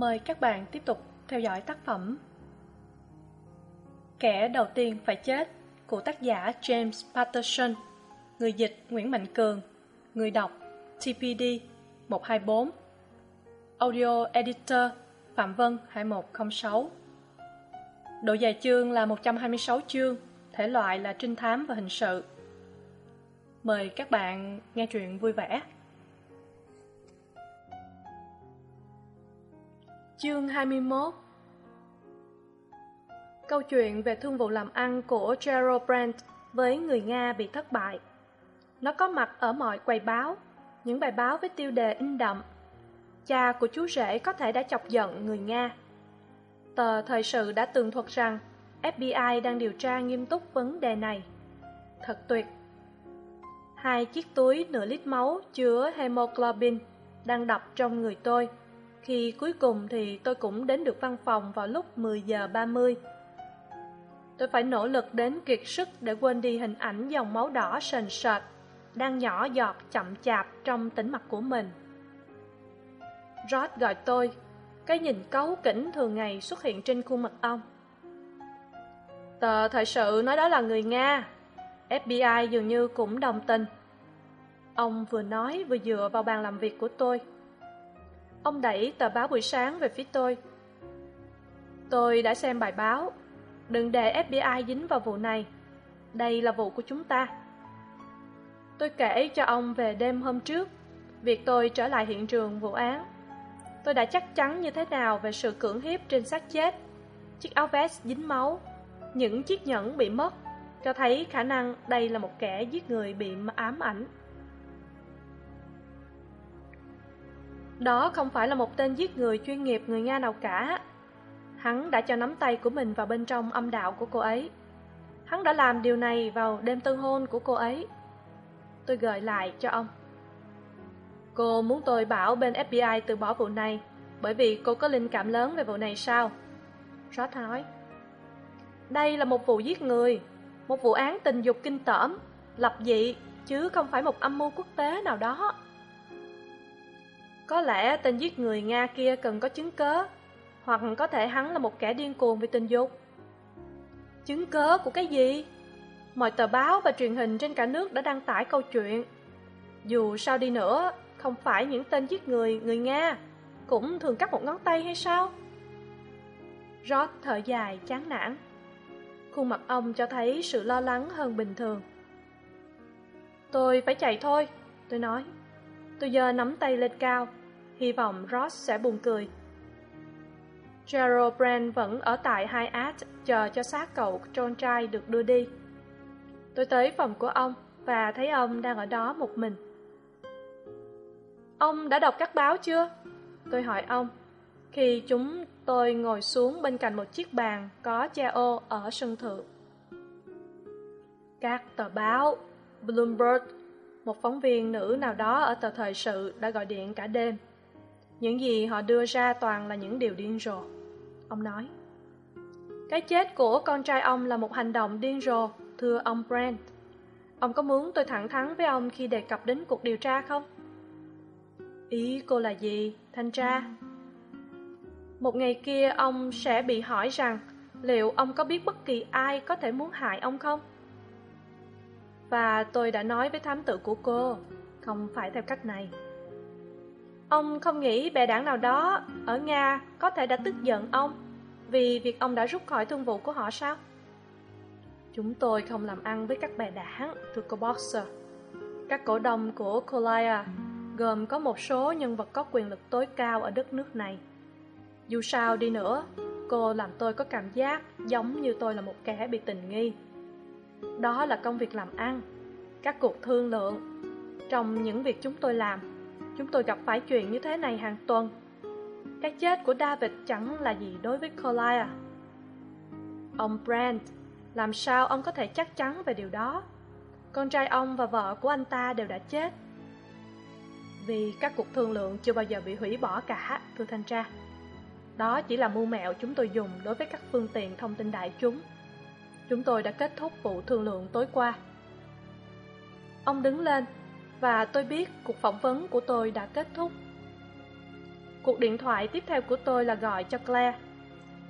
Mời các bạn tiếp tục theo dõi tác phẩm Kẻ đầu tiên phải chết của tác giả James Patterson, Người dịch Nguyễn Mạnh Cường, Người đọc TPD 124 Audio Editor Phạm Vân 2106 Độ dài chương là 126 chương, Thể loại là trinh thám và hình sự. Mời các bạn nghe truyện vui vẻ. Chương 21 Câu chuyện về thương vụ làm ăn của Gerald Brandt với người Nga bị thất bại. Nó có mặt ở mọi quầy báo, những bài báo với tiêu đề in đậm. Cha của chú rể có thể đã chọc giận người Nga. Tờ Thời sự đã tường thuật rằng FBI đang điều tra nghiêm túc vấn đề này. Thật tuyệt. Hai chiếc túi nửa lít máu chứa hemoglobin đang đập trong người tôi khi cuối cùng thì tôi cũng đến được văn phòng vào lúc 10 giờ 30. Tôi phải nỗ lực đến kiệt sức để quên đi hình ảnh dòng máu đỏ sền sệt, đang nhỏ giọt chậm chạp trong tĩnh mặt của mình. Rod gọi tôi, cái nhìn cấu kỉnh thường ngày xuất hiện trên khuôn mặt ông. Tờ thời sự nói đó là người Nga, FBI dường như cũng đồng tình. Ông vừa nói vừa dựa vào bàn làm việc của tôi. Ông đẩy tờ báo buổi sáng về phía tôi. Tôi đã xem bài báo. Đừng để FBI dính vào vụ này. Đây là vụ của chúng ta. Tôi kể cho ông về đêm hôm trước, việc tôi trở lại hiện trường vụ án. Tôi đã chắc chắn như thế nào về sự cưỡng hiếp trên xác chết, chiếc áo vest dính máu, những chiếc nhẫn bị mất, cho thấy khả năng đây là một kẻ giết người bị ám ảnh. Đó không phải là một tên giết người chuyên nghiệp người Nga nào cả. Hắn đã cho nắm tay của mình vào bên trong âm đạo của cô ấy. Hắn đã làm điều này vào đêm tân hôn của cô ấy. Tôi gợi lại cho ông. Cô muốn tôi bảo bên FBI từ bỏ vụ này bởi vì cô có linh cảm lớn về vụ này sao? Ross nói. Đây là một vụ giết người, một vụ án tình dục kinh tởm, lập dị, chứ không phải một âm mưu quốc tế nào đó. Có lẽ tên giết người Nga kia cần có chứng cớ, hoặc có thể hắn là một kẻ điên cuồng vì tình dục. Chứng cớ của cái gì? Mọi tờ báo và truyền hình trên cả nước đã đăng tải câu chuyện. Dù sao đi nữa, không phải những tên giết người người Nga cũng thường cắt một ngón tay hay sao? Rod thở dài chán nản. Khuôn mặt ông cho thấy sự lo lắng hơn bình thường. Tôi phải chạy thôi, tôi nói. Tôi giờ nắm tay lên cao, hy vọng Ross sẽ buồn cười. Gerald Brand vẫn ở tại hyatt chờ cho xác cậu trôn trai được đưa đi. Tôi tới phòng của ông và thấy ông đang ở đó một mình. Ông đã đọc các báo chưa? Tôi hỏi ông. Khi chúng tôi ngồi xuống bên cạnh một chiếc bàn có che ô ở sân thượng. Các tờ báo, Bloomberg, một phóng viên nữ nào đó ở tờ thời sự đã gọi điện cả đêm. Những gì họ đưa ra toàn là những điều điên rồ. Ông nói. Cái chết của con trai ông là một hành động điên rồ, thưa ông Brand. Ông có muốn tôi thẳng thắn với ông khi đề cập đến cuộc điều tra không? Ý cô là gì, thanh tra? Một ngày kia ông sẽ bị hỏi rằng liệu ông có biết bất kỳ ai có thể muốn hại ông không? Và tôi đã nói với thám tử của cô, không phải theo cách này. Ông không nghĩ bè đảng nào đó ở Nga có thể đã tức giận ông vì việc ông đã rút khỏi thương vụ của họ sao? Chúng tôi không làm ăn với các bè đảng, thưa cô Boxer. Các cổ đông của Colia gồm có một số nhân vật có quyền lực tối cao ở đất nước này. Dù sao đi nữa, cô làm tôi có cảm giác giống như tôi là một kẻ bị tình nghi. Đó là công việc làm ăn, các cuộc thương lượng. Trong những việc chúng tôi làm, chúng tôi gặp phải chuyện như thế này hàng tuần. Cái chết của David chẳng là gì đối với Collier. Ông Brand, làm sao ông có thể chắc chắn về điều đó? Con trai ông và vợ của anh ta đều đã chết. Vì các cuộc thương lượng chưa bao giờ bị hủy bỏ cả, thưa thanh tra. Đó chỉ là mưu mẹo chúng tôi dùng đối với các phương tiện thông tin đại chúng. Chúng tôi đã kết thúc vụ thương lượng tối qua. Ông đứng lên, và tôi biết cuộc phỏng vấn của tôi đã kết thúc. cuộc điện thoại tiếp theo của tôi là gọi cho claire.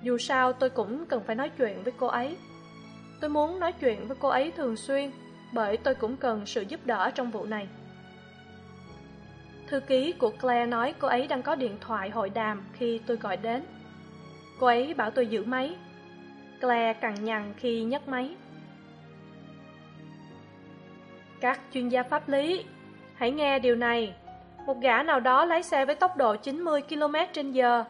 Dù sao, tôi cũng cần phải nói chuyện với cô ấy. Tôi muốn nói chuyện với cô ấy thường xuyên, bởi tôi cũng cần sự giúp đỡ trong vụ này. Thư ký của claire nói cô ấy đang có điện thoại hội đàm khi tôi gọi đến. Cô ấy bảo tôi giữ máy. Claire cằn nhằn khi nhấc máy. Các chuyên gia pháp lý hãy nghe điều này. Một gã nào đó lái xe với tốc độ 90 km trên giờ.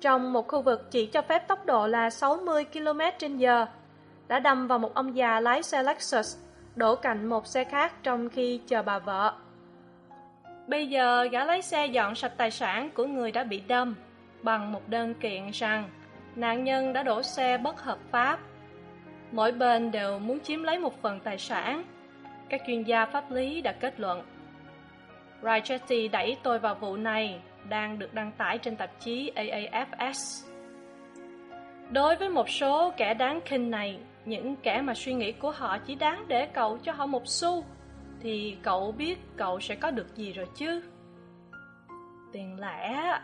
Trong một khu vực chỉ cho phép tốc độ là 60 km trên giờ. Đã đâm vào một ông già lái xe Lexus, đổ cạnh một xe khác trong khi chờ bà vợ. Bây giờ, gã lái xe dọn sạch tài sản của người đã bị đâm bằng một đơn kiện rằng nạn nhân đã đổ xe bất hợp pháp. Mỗi bên đều muốn chiếm lấy một phần tài sản. Các chuyên gia pháp lý đã kết luận. Rajeti đẩy tôi vào vụ này, đang được đăng tải trên tạp chí aafs đối với một số kẻ đáng khinh này, những kẻ mà suy nghĩ của họ chỉ đáng để cậu cho họ một xu, thì cậu biết cậu sẽ có được gì rồi chứ? Tiền lẻ,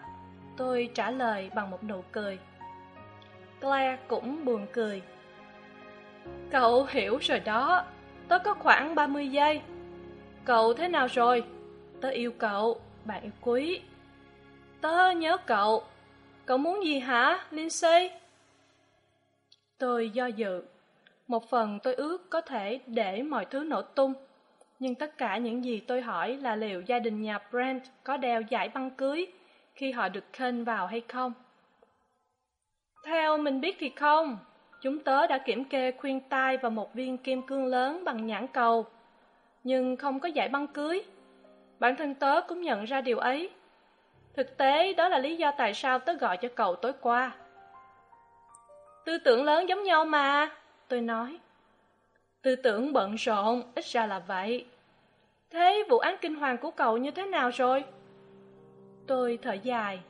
tôi trả lời bằng một nụ cười. Claire cũng buồn cười. Cậu hiểu rồi đó, Tôi có khoảng ba mươi giây. Cậu thế nào rồi? Tớ yêu cậu, bạn yêu quý. Tớ nhớ cậu. Cậu muốn gì hả, lindsay? Tôi do dự. Một phần tôi ước có thể để mọi thứ nổ tung, nhưng tất cả những gì tôi hỏi là liệu gia đình nhà brent có đeo giải băng cưới khi họ được khênh vào hay không? Theo mình biết thì không. Chúng tớ đã kiểm kê khuyên tai và một viên kim cương lớn bằng nhãn cầu, nhưng không có giải băng cưới bản thân tớ cũng nhận ra điều ấy. Thực tế, đó là lý do tại sao tớ gọi cho cậu tối qua. Tư tưởng lớn giống nhau mà, tôi nói. Tư tưởng bận rộn, ít ra là vậy. Thế vụ án kinh hoàng của cậu như thế nào rồi? Tôi thở dài.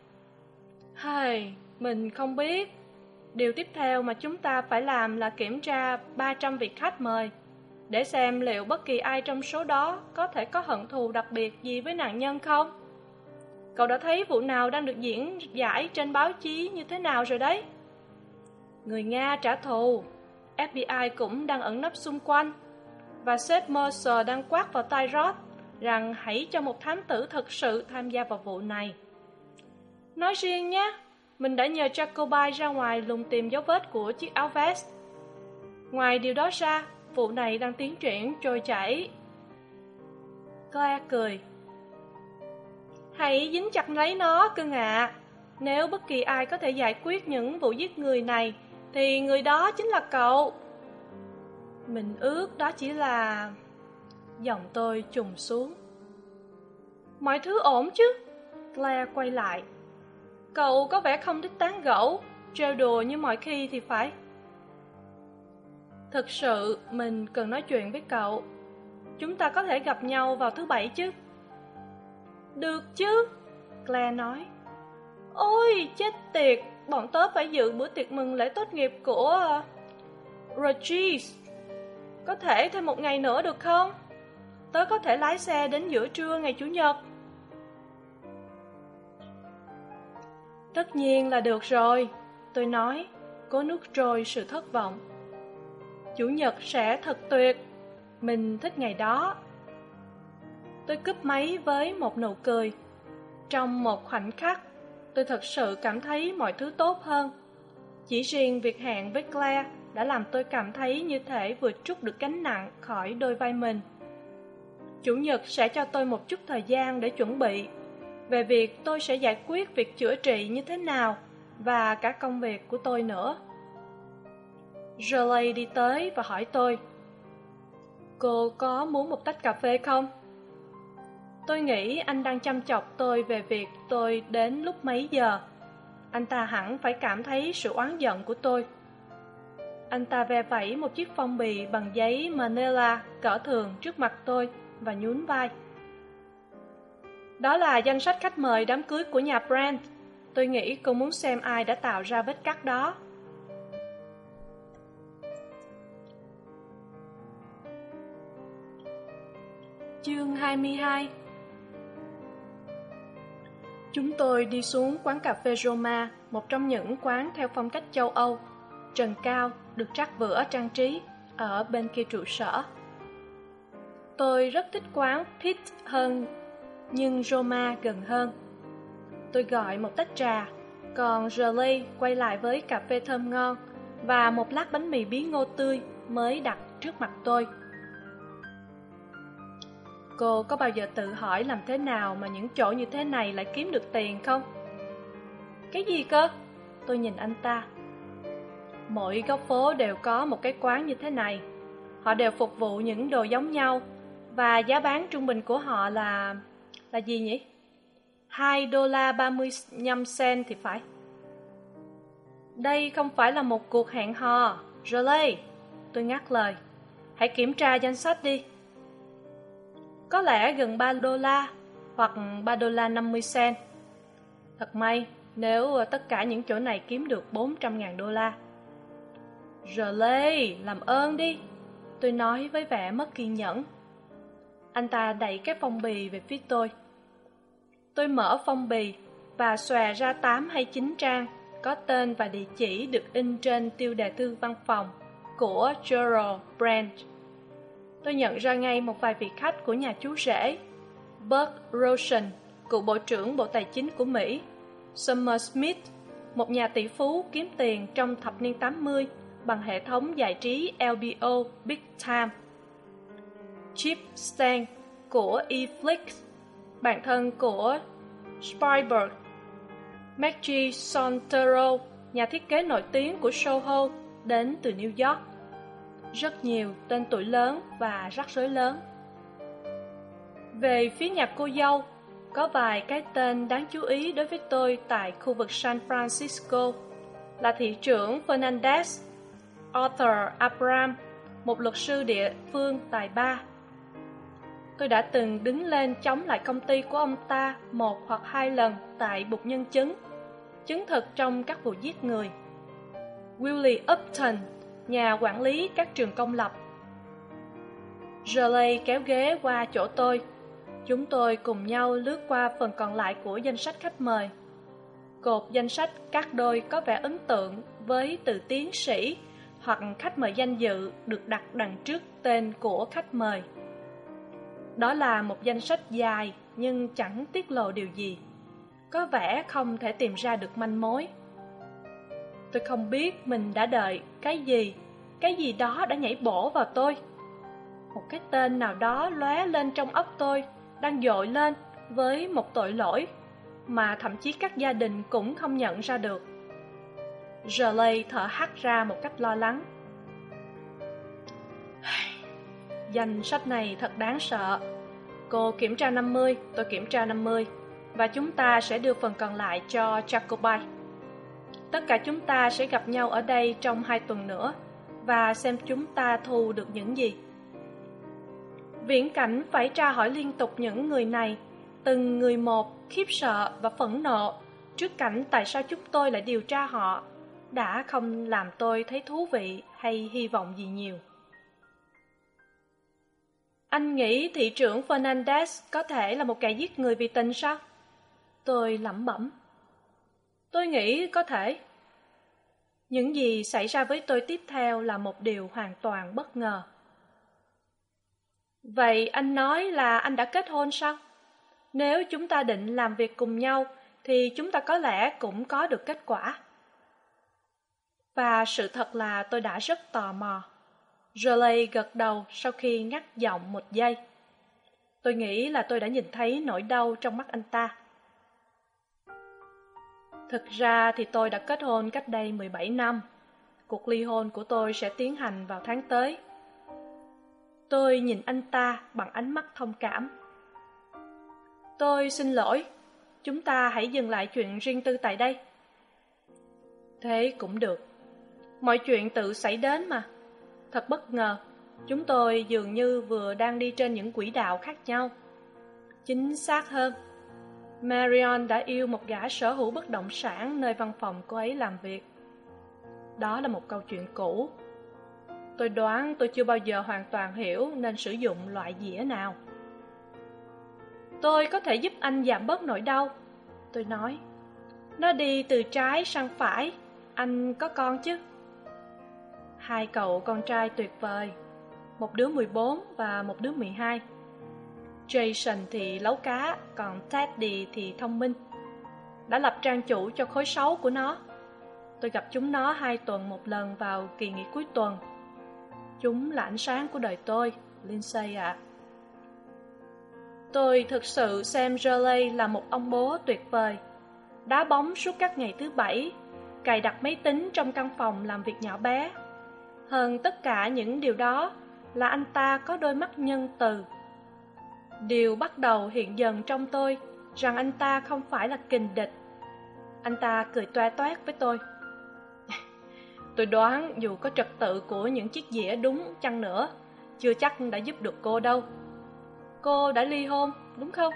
Hây, mình không biết. Điều tiếp theo mà chúng ta phải làm là kiểm tra ba trăm vị khách mời để xem liệu bất kỳ ai trong số đó có thể có hận thù đặc biệt gì với nạn nhân không? Cậu đã thấy vụ nào đang được diễn giải trên báo chí như thế nào rồi đấy? Người nga trả thù fbi cũng đang ẩn nấp xung quanh. Và sếp mercer đang quát vào tai rod rằng hãy cho một thám tử thật sự tham gia vào vụ này. Nói riêng nhé, mình đã nhờ jacobi ra ngoài lùng tìm dấu vết của chiếc áo vest. Ngoài điều đó ra vụ này đang tiến triển trôi chảy. Claire cười. Hãy dính chặt lấy nó, cưng ạ. Nếu bất kỳ ai có thể giải quyết những vụ giết người này, thì người đó chính là cậu. Mình ước đó chỉ là giọng tôi trùng xuống. Mọi thứ ổn chứ? Claire quay lại. Cậu có vẻ không thích tán gẫu, trêu đùa như mọi khi thì phải thực sự, mình cần nói chuyện với cậu. Chúng ta có thể gặp nhau vào thứ bảy chứ? Được chứ? Claire nói. Ôi, chết tiệt! Bọn tớ phải dự bữa tiệc mừng lễ tốt nghiệp của ờ, regis. Có thể thêm một ngày nữa được không? Tớ có thể lái xe đến giữa trưa ngày chủ nhật. Tất nhiên là được rồi, tôi nói. Cố nuốt trôi sự thất vọng chủ nhật sẽ thật tuyệt. Mình thích ngày đó. Tôi cúp máy với một nụ cười. Trong một khoảnh khắc, tôi thật sự cảm thấy mọi thứ tốt hơn. Chỉ riêng việc hẹn với claire đã làm tôi cảm thấy như thể vừa trút được gánh nặng khỏi đôi vai mình. Chủ nhật sẽ cho tôi một chút thời gian để chuẩn bị. Về việc tôi sẽ giải quyết việc chữa trị như thế nào và cả công việc của tôi nữa. Jolie đi tới và hỏi tôi, cô có muốn một tách cà phê không? Tôi nghĩ anh đang chăm chọc tôi về việc tôi đến lúc mấy giờ. Anh ta hẳn phải cảm thấy sự oán giận của tôi. Anh ta ve vẩy một chiếc phong bì bằng giấy manila cỡ thường trước mặt tôi và nhún vai. Đó là danh sách khách mời đám cưới của nhà brand. Tôi nghĩ cô muốn xem ai đã tạo ra vết cắt đó. Chương hai mươi hai. Chúng tôi đi xuống quán cà phê roma, một trong những quán theo phong cách châu âu. Trần cao, được trắc vữa trang trí ở bên kia trụ sở. Tôi rất thích quán pit hơn, nhưng roma gần hơn. Tôi gọi một tách trà, còn Jolie quay lại với cà phê thơm ngon và một lát bánh mì bí ngô tươi mới đặt trước mặt tôi cô có bao giờ tự hỏi làm thế nào mà những chỗ như thế này lại kiếm được tiền không? Cái gì cơ? Tôi nhìn anh ta. Mỗi góc phố đều có một cái quán như thế này. Họ đều phục vụ những đồ giống nhau. Và giá bán trung bình của họ là là gì nhỉ? Hai đô la ba mươi nhăm cent thì phải. Đây không phải là một cuộc hẹn hò. Jolie tôi ngắt lời. Hãy kiểm tra danh sách đi có lẽ gần ba đô la hoặc ba đô la năm mươi cent. Thật may, nếu ờ, tất cả những chỗ này kiếm được bốn trăm ngàn đô la. Jolie làm ơn đi. Tôi nói với vẻ mất kiên nhẫn. Anh ta đẩy cái phong bì về phía tôi. Tôi mở phong bì và xòe ra tám hay chín trang có tên và địa chỉ được in trên tiêu đề thư văn phòng của Gerald Branch. Tôi nhận ra ngay một vài vị khách của nhà chú rể, Bert Rosen, cựu Bộ trưởng Bộ Tài chính của Mỹ, Summer Smith, một nhà tỷ phú kiếm tiền trong thập niên 80 bằng hệ thống giải trí LBO Big Time, Chip Stang của eFlix, bạn thân của Spielberg Maggie Sontero, nhà thiết kế nổi tiếng của Soho, đến từ New York. Rất nhiều tên tuổi lớn và rắc rối lớn. Về phía nhà cô dâu, có vài cái tên đáng chú ý đối với tôi tại khu vực San Francisco là thị trưởng Fernandez, Arthur Abram, một luật sư địa phương tài ba. Tôi đã từng đứng lên chống lại công ty của ông ta một hoặc hai lần tại bục nhân chứng chứng thực trong các vụ giết người willie upton nhà quản lý các trường công lập. Raleigh kéo ghế qua chỗ tôi. Chúng tôi cùng nhau lướt qua phần còn lại của danh sách khách mời. Cột danh sách các đôi có vẻ ấn tượng với từ tiến sĩ hoặc khách mời danh dự được đặt đằng trước tên của khách mời. Đó là một danh sách dài nhưng chẳng tiết lộ điều gì. Có vẻ không thể tìm ra được manh mối tôi không biết mình đã đợi cái gì. Cái gì đó đã nhảy bổ vào tôi. Một cái tên nào đó lóe lên trong óc tôi, đang dội lên với một tội lỗi mà thậm chí các gia đình cũng không nhận ra được. Jolie thở hắt ra một cách lo lắng. Danh sách này thật đáng sợ. Cô kiểm tra năm mươi, tôi kiểm tra năm mươi, và chúng ta sẽ đưa phần còn lại cho Jacobite. Tất cả chúng ta sẽ gặp nhau ở đây trong hai tuần nữa và xem chúng ta thu được những gì. Viễn cảnh phải tra hỏi liên tục những người này, từng người một khiếp sợ và phẫn nộ trước cảnh tại sao chúng tôi lại điều tra họ, đã không làm tôi thấy thú vị hay hy vọng gì nhiều. Anh nghĩ thị trưởng Fernandez có thể là một kẻ giết người vì tình sao? tôi lẩm bẩm tôi nghĩ có thể. Những gì xảy ra với tôi tiếp theo là một điều hoàn toàn bất ngờ. Vậy anh nói là anh đã kết hôn sao? Nếu chúng ta định làm việc cùng nhau, thì chúng ta có lẽ cũng có được kết quả. Và sự thật là tôi đã rất tò mò. Jolie gật đầu sau khi ngắt giọng một giây. Tôi nghĩ là tôi đã nhìn thấy nỗi đau trong mắt anh ta. Thực ra thì tôi đã kết hôn cách đây 17 năm. Cuộc ly hôn của tôi sẽ tiến hành vào tháng tới. Tôi nhìn anh ta bằng ánh mắt thông cảm. Tôi xin lỗi, chúng ta hãy dừng lại chuyện riêng tư tại đây. Thế cũng được. Mọi chuyện tự xảy đến mà. Thật bất ngờ, chúng tôi dường như vừa đang đi trên những quỹ đạo khác nhau. Chính xác hơn, marion đã yêu một gã sở hữu bất động sản nơi văn phòng cô ấy làm việc đó là một câu chuyện cũ tôi đoán tôi chưa bao giờ hoàn toàn hiểu nên sử dụng loại dĩa nào tôi có thể giúp anh giảm bớt nỗi đau Tôi nói, nó đi từ trái sang phải, anh có con chứ? Hai cậu con trai tuyệt vời, một đứa mười bốn và một đứa mười hai. Jason thì lấu cá, còn Teddy thì thông minh. Đã lập trang chủ cho khối sáu của nó. Tôi gặp chúng nó hai tuần một lần vào kỳ nghỉ cuối tuần. Chúng là ánh sáng của đời tôi, Lindsay ạ. À. Tôi thực sự xem Jolie là một ông bố tuyệt vời. Đá bóng suốt các ngày thứ bảy, cài đặt máy tính trong căn phòng làm việc nhỏ bé. Hơn tất cả những điều đó là anh ta có đôi mắt nhân từ. Điều bắt đầu hiện dần trong tôi rằng anh ta không phải là kình địch. Anh ta cười toe toét với tôi. tôi đoán dù có trật tự của những chiếc dĩa đúng chăng nữa, chưa chắc đã giúp được cô đâu. Cô đã ly hôn, đúng không?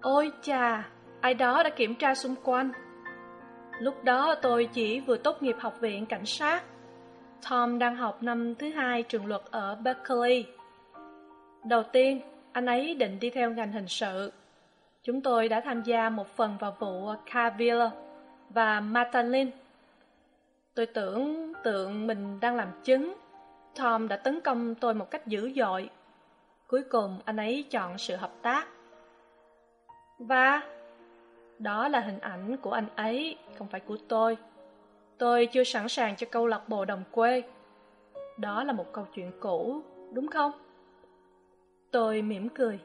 Ôi chà, ai đó đã kiểm tra xung quanh. Lúc đó tôi chỉ vừa tốt nghiệp học viện cảnh sát. Tom đang học năm thứ hai trường luật ở Berkeley. Đầu tiên, anh ấy định đi theo ngành hình sự. Chúng tôi đã tham gia một phần vào vụ Carville và Matalin. Tôi tưởng tượng mình đang làm chứng. Tom đã tấn công tôi một cách dữ dội. Cuối cùng anh ấy chọn sự hợp tác. Và đó là hình ảnh của anh ấy, không phải của tôi. Tôi chưa sẵn sàng cho câu lạc bộ đồng quê. Đó là một câu chuyện cũ, đúng không? Tôi mỉm cười.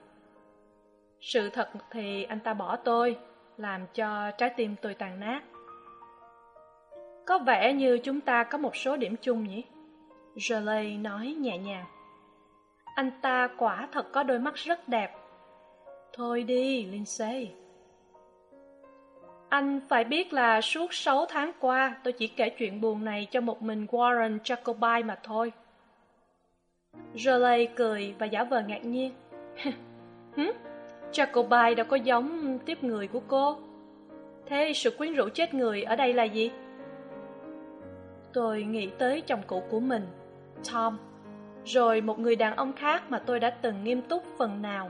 Sự thật thì anh ta bỏ tôi, làm cho trái tim tôi tàn nát. Có vẻ như chúng ta có một số điểm chung nhỉ? Jolie nói nhẹ nhàng. Anh ta quả thật có đôi mắt rất đẹp. Thôi đi, Lindsay. Anh phải biết là suốt sáu tháng qua tôi chỉ kể chuyện buồn này cho một mình Warren Jacobi mà thôi. Jolie cười và giả vờ ngạc nhiên. Hứ? Jacobi đâu có giống tiếp người của cô. Thế sự quyến rũ chết người ở đây là gì? Tôi nghĩ tới chồng cũ của mình, Tom, rồi một người đàn ông khác mà tôi đã từng nghiêm túc phần nào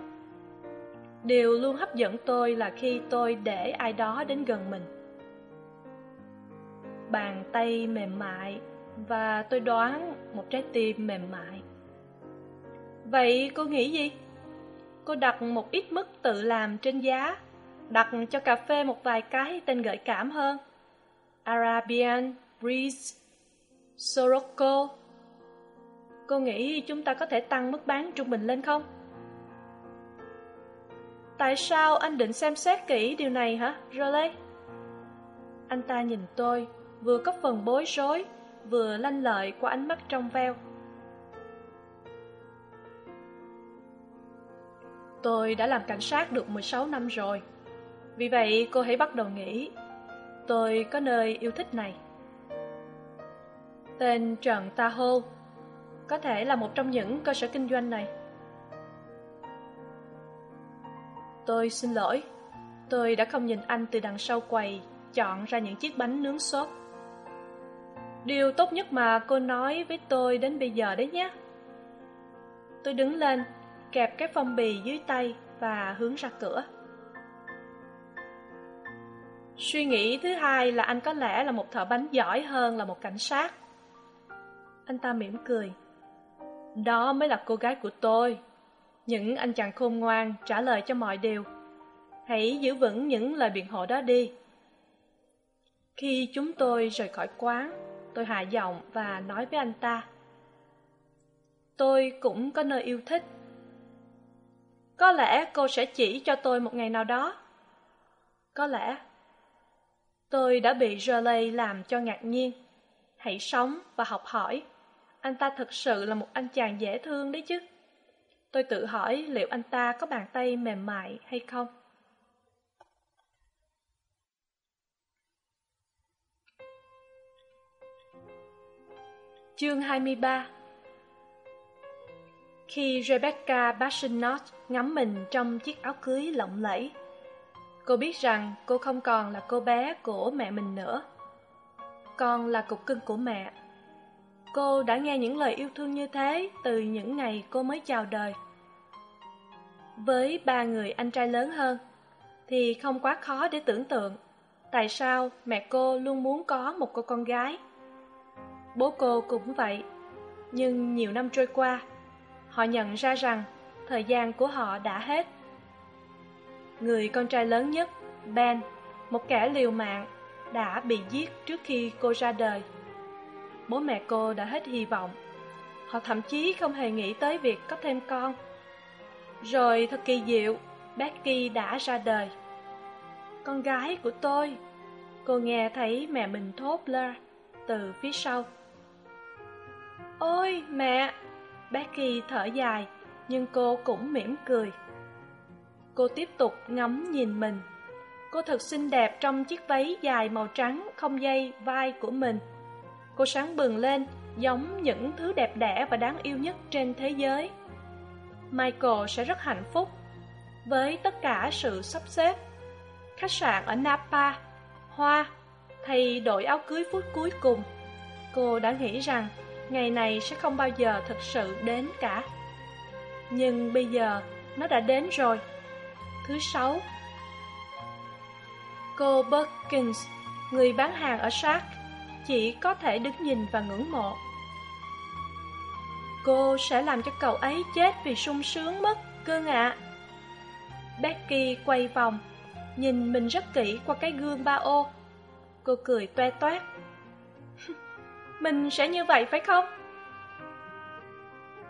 điều luôn hấp dẫn tôi là khi tôi để ai đó đến gần mình. Bàn tay mềm mại và tôi đoán một trái tim mềm mại. Vậy cô nghĩ gì? Cô đặt một ít mức tự làm trên giá, đặt cho cà phê một vài cái tên gợi cảm hơn. Arabian breeze sorocco cô nghĩ chúng ta có thể tăng mức bán trung bình lên không? Tại sao anh định xem xét kỹ điều này hả, Raleigh? Anh ta nhìn tôi, vừa có phần bối rối, vừa lanh lợi qua ánh mắt trong veo. Tôi đã làm cảnh sát được 16 năm rồi. Vì vậy cô hãy bắt đầu nghĩ, tôi có nơi yêu thích này. Tên Trần Ta Hô, có thể là một trong những cơ sở kinh doanh này. Tôi xin lỗi, tôi đã không nhìn anh từ đằng sau quầy, chọn ra những chiếc bánh nướng sốt. Điều tốt nhất mà cô nói với tôi đến bây giờ đấy nhé. Tôi đứng lên, kẹp cái phong bì dưới tay và hướng ra cửa. Suy nghĩ thứ hai là anh có lẽ là một thợ bánh giỏi hơn là một cảnh sát. Anh ta mỉm cười. Đó mới là cô gái của tôi những anh chàng khôn ngoan trả lời cho mọi điều. Hãy giữ vững những lời biện hộ đó đi. Khi chúng tôi rời khỏi quán, tôi hạ giọng và nói với anh ta. Tôi cũng có nơi yêu thích. Có lẽ cô sẽ chỉ cho tôi một ngày nào đó. Có lẽ tôi đã bị Raleigh làm cho ngạc nhiên. Hãy sống và học hỏi. Anh ta thực sự là một anh chàng dễ thương đấy chứ. Tôi tự hỏi liệu anh ta có bàn tay mềm mại hay không. Chương 23 Khi Rebecca Bashinot ngắm mình trong chiếc áo cưới lộng lẫy, cô biết rằng cô không còn là cô bé của mẹ mình nữa. Con là cục cưng của mẹ. Cô đã nghe những lời yêu thương như thế từ những ngày cô mới chào đời với ba người anh trai lớn hơn, thì không quá khó để tưởng tượng tại sao mẹ cô luôn muốn có một cô con gái. Bố cô cũng vậy, nhưng nhiều năm trôi qua, họ nhận ra rằng thời gian của họ đã hết. Người con trai lớn nhất, ben, một kẻ liều mạng, đã bị giết trước khi cô ra đời. Bố mẹ cô đã hết hy vọng. Họ thậm chí không hề nghĩ tới việc có thêm con rồi thật kỳ diệu, becky đã ra đời. Con gái của tôi, cô nghe thấy mẹ mình thốt la từ phía sau. Ôi mẹ, becky thở dài, nhưng cô cũng mỉm cười. Cô tiếp tục ngắm nhìn mình. Cô thật xinh đẹp trong chiếc váy dài màu trắng không dây vai của mình. Cô sáng bừng lên, giống những thứ đẹp đẽ và đáng yêu nhất trên thế giới michael sẽ rất hạnh phúc với tất cả sự sắp xếp. Khách sạn ở napa hoa thay đổi áo cưới phút cuối cùng. Cô đã nghĩ rằng ngày này sẽ không bao giờ thực sự đến cả. Nhưng bây giờ nó đã đến rồi. Thứ sáu cô Perkins, người bán hàng ở Shark, chỉ có thể đứng nhìn và ngưỡng mộ. Cô sẽ làm cho cậu ấy chết vì sung sướng mất, cưng ạ. Becky quay vòng, nhìn mình rất kỹ qua cái gương ba ô. Cô cười toe toét. mình sẽ như vậy phải không?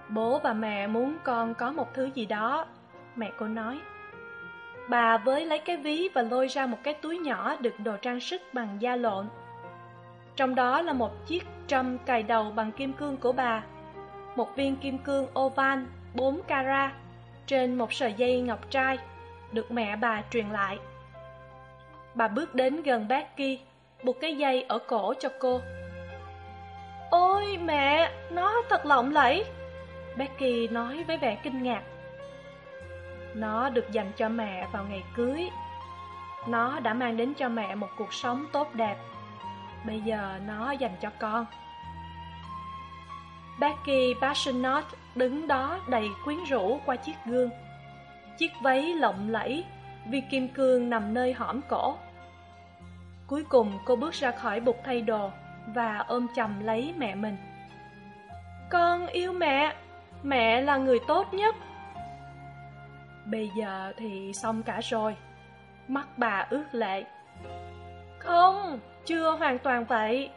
Bố và mẹ muốn con có một thứ gì đó, mẹ cô nói bà với lấy cái ví và lôi ra một cái túi nhỏ đựng đồ trang sức bằng da lộn trong đó là một chiếc trâm cài đầu bằng kim cương của bà một viên kim cương oval bốn carat trên một sợi dây ngọc trai được mẹ bà truyền lại. Bà bước đến gần becky, buộc cái dây ở cổ cho cô. Ôi mẹ, nó thật lộng lẫy, becky nói với vẻ kinh ngạc. Nó được dành cho mẹ vào ngày cưới. Nó đã mang đến cho mẹ một cuộc sống tốt đẹp. Bây giờ nó dành cho con becky passionot đứng đó đầy quyến rũ qua chiếc gương. Chiếc váy lộng lẫy vì kim cương nằm nơi hõm cổ. Cuối cùng, cô bước ra khỏi bục thay đồ và ôm chầm lấy mẹ mình. Con yêu mẹ mẹ là người tốt nhất. Bây giờ thì xong cả rồi. Mắt bà ướt lệ. Không, chưa hoàn toàn vậy.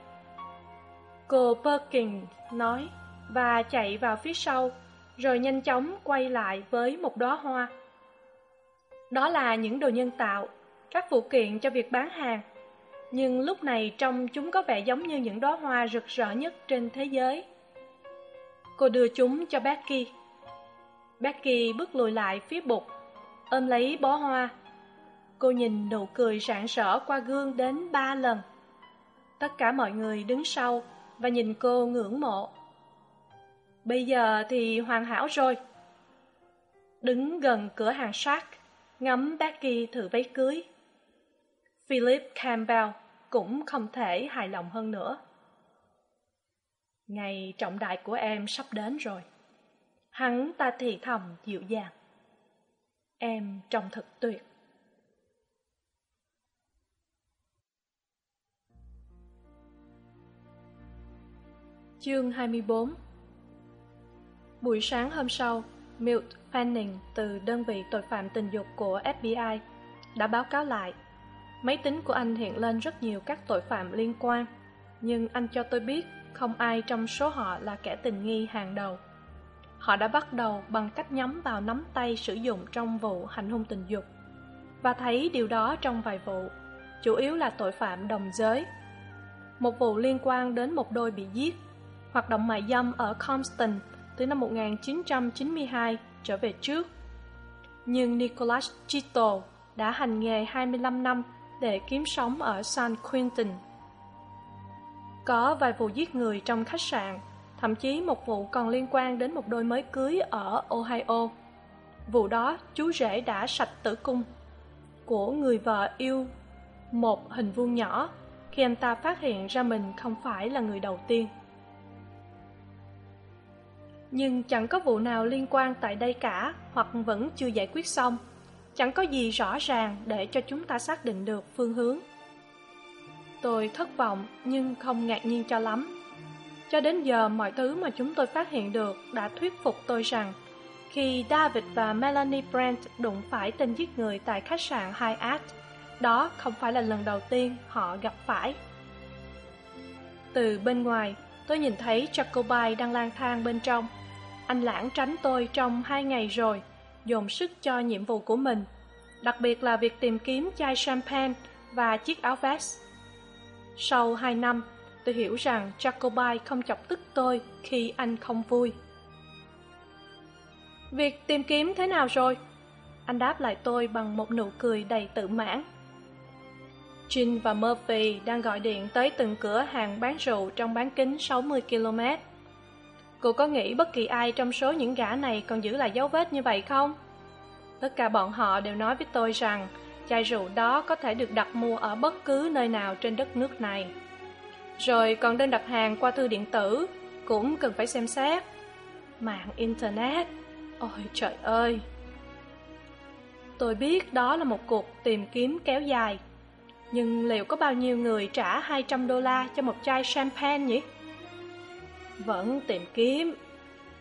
Cô perkins nói và chạy vào phía sau, rồi nhanh chóng quay lại với một đóa hoa. Đó là những đồ nhân tạo, các phụ kiện cho việc bán hàng. Nhưng lúc này trông chúng có vẻ giống như những đóa hoa rực rỡ nhất trên thế giới. Cô đưa chúng cho becky. Becky bước lùi lại phía bục, ôm lấy bó hoa. Cô nhìn nụ cười rạng rỡ qua gương đến ba lần. Tất cả mọi người đứng sau và nhìn cô ngưỡng mộ bây giờ thì hoàn hảo rồi. Đứng gần cửa hàng shark, ngắm becky thử váy cưới. Philip campbell cũng không thể hài lòng hơn nữa. Ngày trọng đại của em sắp đến rồi. Hắn ta thì thầm dịu dàng. Em trông thật tuyệt. Chương 24 buổi sáng hôm sau, milt fanning từ đơn vị tội phạm tình dục của fbi đã báo cáo lại. Máy tính của anh hiện lên rất nhiều các tội phạm liên quan, nhưng anh cho tôi biết không ai trong số họ là kẻ tình nghi hàng đầu. Họ đã bắt đầu bằng cách nhắm vào nắm tay sử dụng trong vụ hành hung tình dục. Và thấy điều đó trong vài vụ, chủ yếu là tội phạm đồng giới. Một vụ liên quan đến một đôi bị giết, hoạt động mại dâm ở compton từ năm 1992 trở về trước. Nhưng nicholas chito đã hành nghề 25 năm để kiếm sống ở san quentin. Có vài vụ giết người trong khách sạn, thậm chí một vụ còn liên quan đến một đôi mới cưới ở ohio. Vụ đó chú rể đã sạch tử cung của người vợ yêu, một hình vuông nhỏ, khi anh ta phát hiện ra mình không phải là người đầu tiên nhưng chẳng có vụ nào liên quan tại đây cả, hoặc vẫn chưa giải quyết xong. Chẳng có gì rõ ràng để cho chúng ta xác định được phương hướng. Tôi thất vọng, nhưng không ngạc nhiên cho lắm. Cho đến giờ, mọi thứ mà chúng tôi phát hiện được đã thuyết phục tôi rằng, khi david và melanie brent đụng phải tên giết người tại khách sạn hyatt, đó không phải là lần đầu tiên họ gặp phải. Từ bên ngoài tôi nhìn thấy jacoby đang lang thang bên trong. Anh lãng tránh tôi trong hai ngày rồi, dồn sức cho nhiệm vụ của mình, đặc biệt là việc tìm kiếm chai champagne và chiếc áo vest. Sau hai năm, tôi hiểu rằng jacoby không chọc tức tôi khi anh không vui. Việc tìm kiếm thế nào rồi? Anh đáp lại tôi bằng một nụ cười đầy tự mãn. Jin và Murphy đang gọi điện tới từng cửa hàng bán rượu trong bán kính 60 km. Cô có nghĩ bất kỳ ai trong số những gã này còn giữ lại dấu vết như vậy không? Tất cả bọn họ đều nói với tôi rằng chai rượu đó có thể được đặt mua ở bất cứ nơi nào trên đất nước này. Rồi còn đơn đặt hàng qua thư điện tử cũng cần phải xem xét. Mạng Internet, ôi trời ơi! Tôi biết đó là một cuộc tìm kiếm kéo dài nhưng liệu có bao nhiêu người trả hai trăm đô la cho một chai champagne nhỉ? Vẫn tìm kiếm.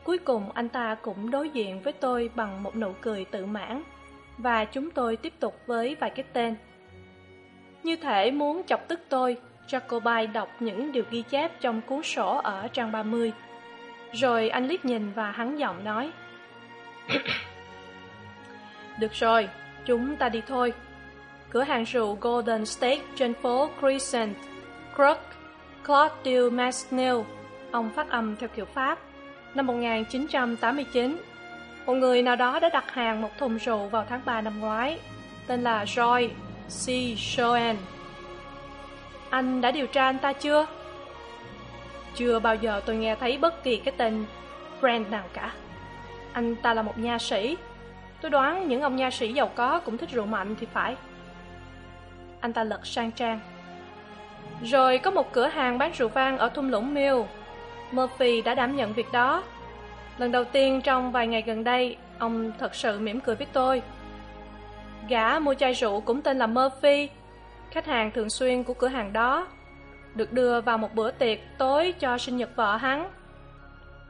Cuối cùng anh ta cũng đối diện với tôi bằng một nụ cười tự mãn và chúng tôi tiếp tục với vài cái tên. Như thể muốn chọc tức tôi, Jacoby đọc những điều ghi chép trong cuốn sổ ở trang ba mươi. Rồi anh liếc nhìn và hắn giọng nói. Được rồi, chúng ta đi thôi cửa hàng rượu Golden State trên phố Crescent, Crook, Claude Masnil, ông phát âm theo kiểu Pháp, năm 1989. Một người nào đó đã đặt hàng một thùng rượu vào tháng 3 năm ngoái, tên là Joy C. Schoen. Anh đã điều tra anh ta chưa? Chưa bao giờ tôi nghe thấy bất kỳ cái tên brand nào cả. Anh ta là một nha sĩ. Tôi đoán những ông nha sĩ giàu có cũng thích rượu mạnh thì phải anh ta lật sang trang. Rồi có một cửa hàng bán rượu vang ở thung lũng mill. Murphy đã đảm nhận việc đó. Lần đầu tiên trong vài ngày gần đây, ông thật sự mỉm cười với tôi. Gã mua chai rượu cũng tên là murphy, khách hàng thường xuyên của cửa hàng đó, được đưa vào một bữa tiệc tối cho sinh nhật vợ hắn.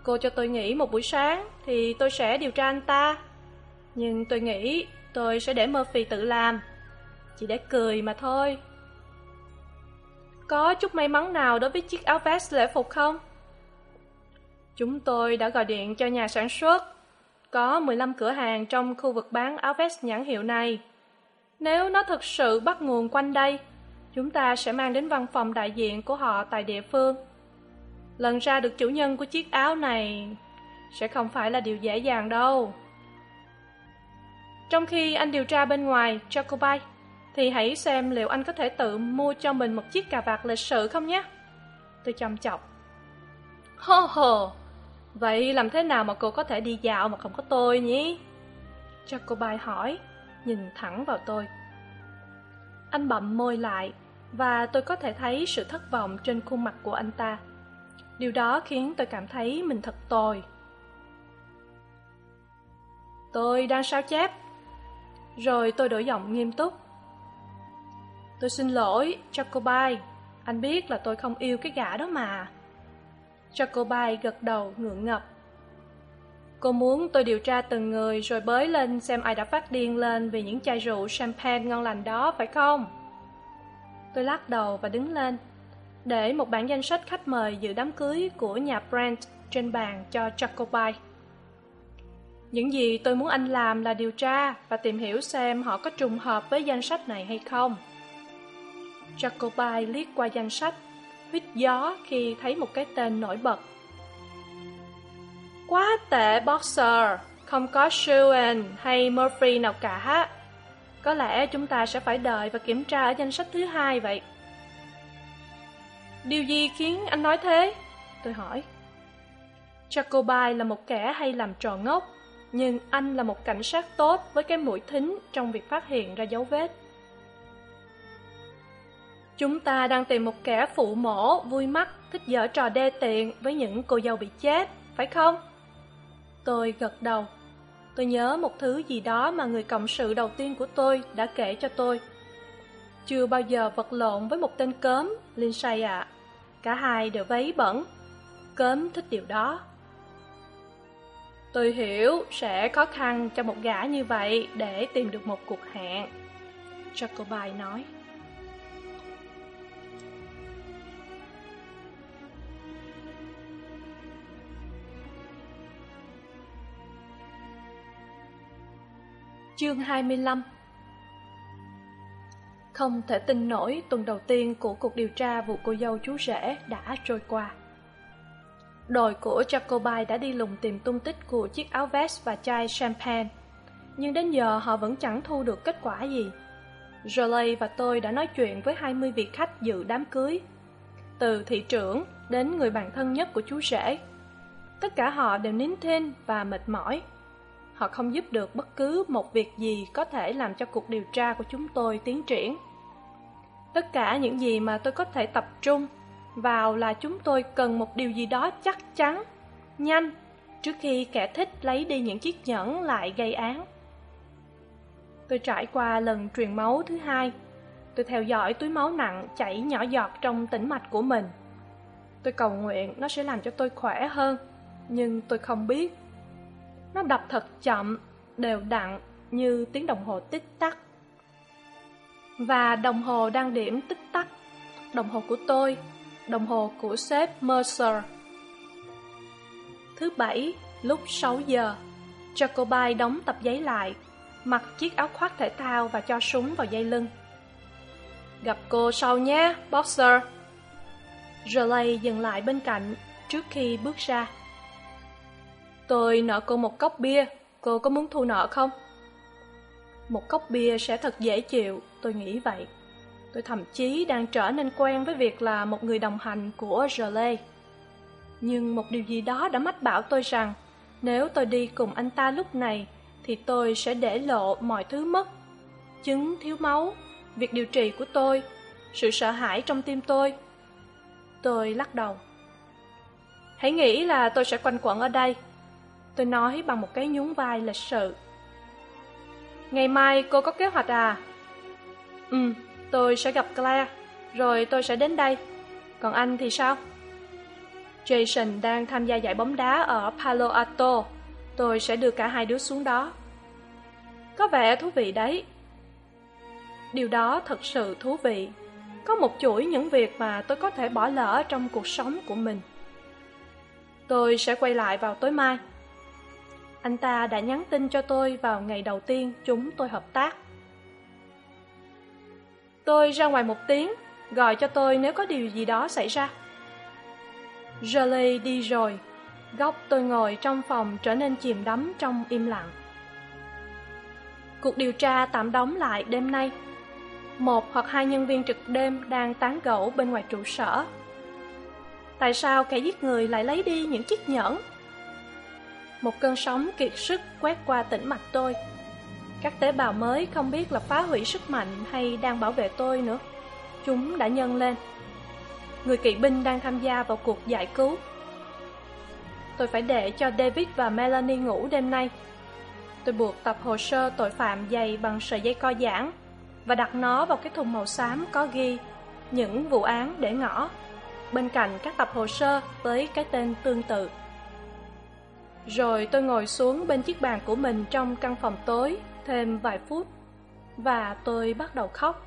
Cô cho tôi nghỉ một buổi sáng thì tôi sẽ điều tra anh ta, nhưng tôi nghĩ tôi sẽ để murphy tự làm chỉ để cười mà thôi. Có chút may mắn nào đối với chiếc áo vest lễ phục không? Chúng tôi đã gọi điện cho nhà sản xuất. Có mười lăm cửa hàng trong khu vực bán áo vest nhãn hiệu này. Nếu nó thực sự bắt nguồn quanh đây, chúng ta sẽ mang đến văn phòng đại diện của họ tại địa phương. Lần ra được chủ nhân của chiếc áo này sẽ không phải là điều dễ dàng đâu. Trong khi anh điều tra bên ngoài, jacobite thì hãy xem liệu anh có thể tự mua cho mình một chiếc cà vạt lịch sự không nhé. Tôi chăm chọc. Hô hô. Vậy làm thế nào mà cô có thể đi dạo mà không có tôi nhỉ? Cho cô bài hỏi, nhìn thẳng vào tôi. Anh bậm môi lại, và tôi có thể thấy sự thất vọng trên khuôn mặt của anh ta. Điều đó khiến tôi cảm thấy mình thật tồi. Tôi đang sao chép? Rồi tôi đổi giọng nghiêm túc tôi xin lỗi jacoby anh biết là tôi không yêu cái gã đó mà. Jacoby gật đầu, ngượng ngập. Cô muốn tôi điều tra từng người rồi bới lên xem ai đã phát điên lên vì những chai rượu champagne ngon lành đó, phải không? Tôi lắc đầu và đứng lên, để một bản danh sách khách mời dự đám cưới của nhà brent trên bàn cho jacoby những gì tôi muốn anh làm là điều tra và tìm hiểu xem họ có trùng hợp với danh sách này hay không. Jacobi liếc qua danh sách, hít gió khi thấy một cái tên nổi bật. Quá tệ Boxer, không có Shewan hay Murphy nào cả. Có lẽ chúng ta sẽ phải đợi và kiểm tra ở danh sách thứ hai vậy. Điều gì khiến anh nói thế? Tôi hỏi. Jacobi là một kẻ hay làm trò ngốc, nhưng anh là một cảnh sát tốt với cái mũi thính trong việc phát hiện ra dấu vết. Chúng ta đang tìm một kẻ phụ mổ, vui mắt, thích dở trò đê tiện với những cô dâu bị chết, phải không? tôi gật đầu. Tôi nhớ một thứ gì đó mà người cộng sự đầu tiên của tôi đã kể cho tôi. Chưa bao giờ vật lộn với một tên cớm lindsay ạ. Cả hai đều vấy bẩn. Cớm thích điều đó. Tôi hiểu sẽ khó khăn cho một gã như vậy để tìm được một cuộc hẹn Jacobi nói. Chương hai mươi lăm. Không thể tin nổi tuần đầu tiên của cuộc điều tra vụ cô dâu chú rể đã trôi qua. Đội của Jacobi đã đi lùng tìm tung tích của chiếc áo vest và chai champagne, nhưng đến giờ họ vẫn chẳng thu được kết quả gì. Jolie và tôi đã nói chuyện với hai mươi vị khách dự đám cưới, từ thị trưởng đến người bạn thân nhất của chú rể. Tất cả họ đều nín thinh và mệt mỏi họ không giúp được bất cứ một việc gì có thể làm cho cuộc điều tra của chúng tôi tiến triển. Tất cả những gì mà tôi có thể tập trung vào là chúng tôi cần một điều gì đó chắc chắn, nhanh, trước khi kẻ thích lấy đi những chiếc nhẫn lại gây án. Tôi trải qua lần truyền máu thứ hai. Tôi theo dõi túi máu nặng chảy nhỏ giọt trong tĩnh mạch của mình. Tôi cầu nguyện nó sẽ làm cho tôi khỏe hơn, nhưng tôi không biết nó đập thật chậm, đều đặn như tiếng đồng hồ tích tắc. Và đồng hồ đang điểm tích tắc. Đồng hồ của tôi, đồng hồ của sếp mercer. Thứ bảy, lúc sáu giờ, jacobite đóng tập giấy lại, mặc chiếc áo khoác thể thao và cho súng vào dây lưng. Gặp cô sau nhé, boxer. Relay dừng lại bên cạnh trước khi bước ra tôi nợ cô một cốc bia. Cô có muốn thu nợ không? Một cốc bia sẽ thật dễ chịu, tôi nghĩ vậy. Tôi thậm chí đang trở nên quen với việc là một người đồng hành của Raleigh. nhưng một điều gì đó đã mách bảo tôi rằng, nếu tôi đi cùng anh ta lúc này, thì tôi sẽ để lộ mọi thứ mất. Chứng thiếu máu, việc điều trị của tôi, sự sợ hãi trong tim tôi. Tôi lắc đầu. Hãy nghĩ là tôi sẽ quanh quẩn ở đây tôi nói bằng một cái nhún vai lịch sự. Ngày mai cô có kế hoạch à? Ừ tôi sẽ gặp claire, rồi tôi sẽ đến đây. Còn anh thì sao? Jason đang tham gia giải bóng đá ở palo alto. Tôi sẽ đưa cả hai đứa xuống đó. Có vẻ thú vị đấy. Điều đó thật sự thú vị. Có một chuỗi những việc mà tôi có thể bỏ lỡ trong cuộc sống của mình. Tôi sẽ quay lại vào tối mai anh ta đã nhắn tin cho tôi vào ngày đầu tiên chúng tôi hợp tác. Tôi ra ngoài một tiếng, gọi cho tôi nếu có điều gì đó xảy ra. Jolie đi rồi, góc tôi ngồi trong phòng trở nên chìm đắm trong im lặng. Cuộc điều tra tạm đóng lại đêm nay. Một hoặc hai nhân viên trực đêm đang tán gẫu bên ngoài trụ sở. Tại sao kẻ giết người lại lấy đi những chiếc nhẫn? Một cơn sóng kiệt sức quét qua tĩnh mạch tôi. Các tế bào mới không biết là phá hủy sức mạnh hay đang bảo vệ tôi nữa. Chúng đã nhân lên. Người kỵ binh đang tham gia vào cuộc giải cứu. Tôi phải để cho david và melanie ngủ đêm nay. Tôi buộc tập hồ sơ tội phạm dày bằng sợi dây co giãn và đặt nó vào cái thùng màu xám có ghi những vụ án để ngỏ. bên cạnh các tập hồ sơ với cái tên tương tự rồi tôi ngồi xuống bên chiếc bàn của mình trong căn phòng tối thêm vài phút và tôi bắt đầu khóc.